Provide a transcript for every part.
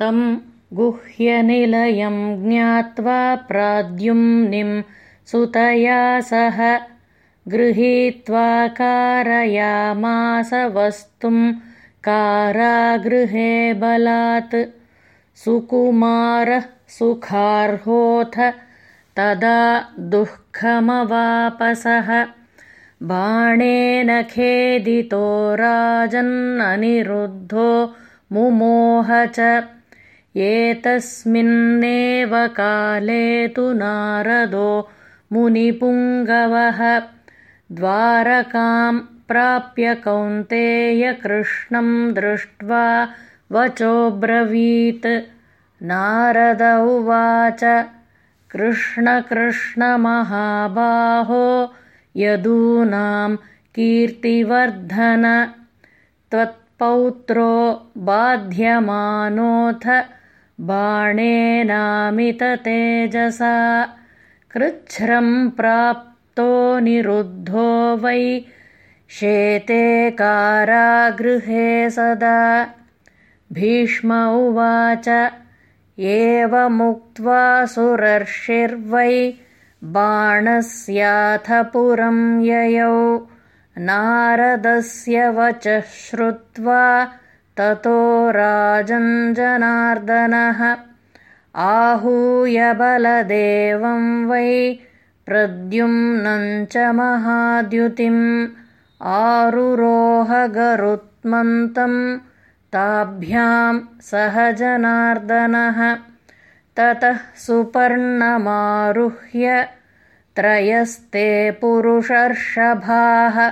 तं गुह्यनिलयं ज्ञात्वा प्राद्युम्निं सुतया सह गृहीत्वा कारयामास वस्तुं कारागृहे बलात् सुकुमारः सुखार्होऽथ तदा दुःखमवापसः बाणेन खेदितो राजन्ननिरुद्धो मुमोह च एतस्मिन्नेव काले तु नारदो मुनिपुङ्गवः द्वारकां प्राप्य कौन्तेयकृष्णं दृष्ट्वा वचोब्रवीत् नारद उवाच कृष्णकृष्णमहाबाहो यदूनां कीर्तिवर्धन त्वत्पौत्रो बाध्यमानोऽथ बाणेनामिततेजसा कृच्छ्रं प्राप्तो निरुद्धो वै शेते कारागृहे सदा। भीष्म उवाच एवमुक्त्वा सुरर्षिर्वै बाणस्याथ पुरं ययौ। नारदस्य वचः श्रुत्वा ततो राजञ्जनार्दनः आहूय बलदेवं वै प्रद्युम्नं च महाद्युतिम्। आरुरोहगरुत्मन्तं ताभ्यां सह जनार्दनः। ततः सुपर्णमारुह्य त्रयस्ते पुरुषर्षभाः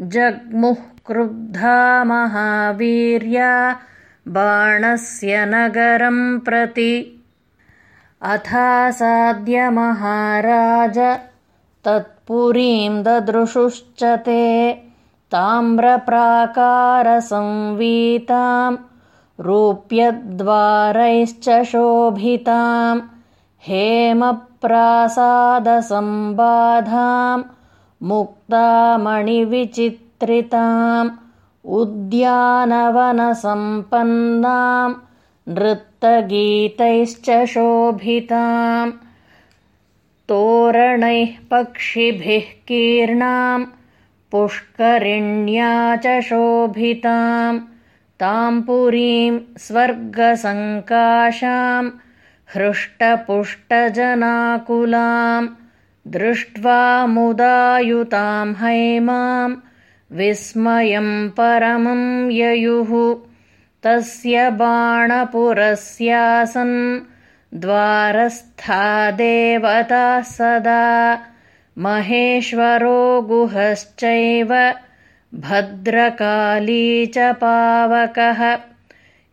जग्मुः क्रुद्धा महावीर्या बाणस्य नगरं प्रति अथासाद्यमहाराज तत्पुरीं ददृशुश्च ते ताम्रप्राकारसंवीतां रूप्यद्वारैश्च शोभितां हेमप्रासादसम्बाधां मुक्तामणिविचित्रिताम् उद्यानवनसम्पन्नां नृत्तगीतैश्च शोभिताम् तोरणैः पक्षिभिः कीर्णां पुष्करिण्या च शोभितां तां पुरीं स्वर्गसङ्काशां हृष्टपुष्टजनाकुलां दृष्ट्वा मुदायुतां हैमां विस्मयं परमं ययुः। तस्य बाणपुरस्यासन् द्वारस्था देवताः सदा। महेश्वरो गुहश्चैव भद्रकाली च पावकः।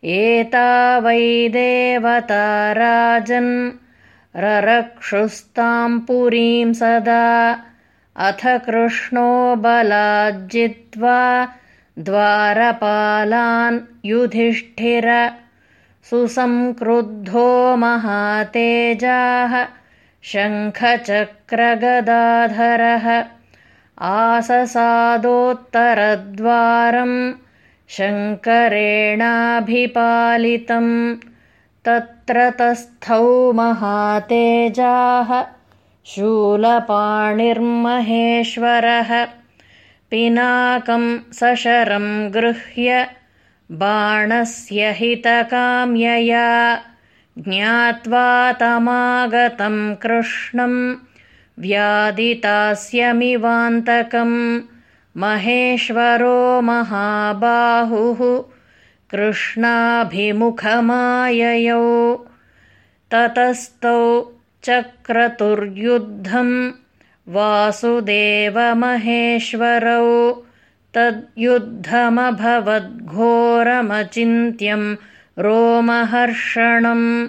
एता वै देवता राजन् ररक्षुस्तां पुरीं सदा। अथ कृष्णो बलाज्जित्वा द्वारपालान् युधिष्ठिर। सुसंक्रुद्धो महातेजाः शङ्खचक्रगदाधरः। आससादोत्तरद्वारं शङ्करेणाभिपालितं तत्र तस्थौ महातेजाः शूलपाणिर्महेश्वरः पिनाकं सशरं गृह्य बाणस्य हितकाम्यया ज्ञात्वा तमागतं कृष्णं व्यादितास्यमिवान्तकं महेश्वरो महाबाहुः कृष्णाभिमुखमाययौ। ततस्तौ चक्रतुर्युद्धं वासुदेवमहेश्वरौ तद्युद्धमभवद्घोरमचिन्त्यं रोमहर्षणम्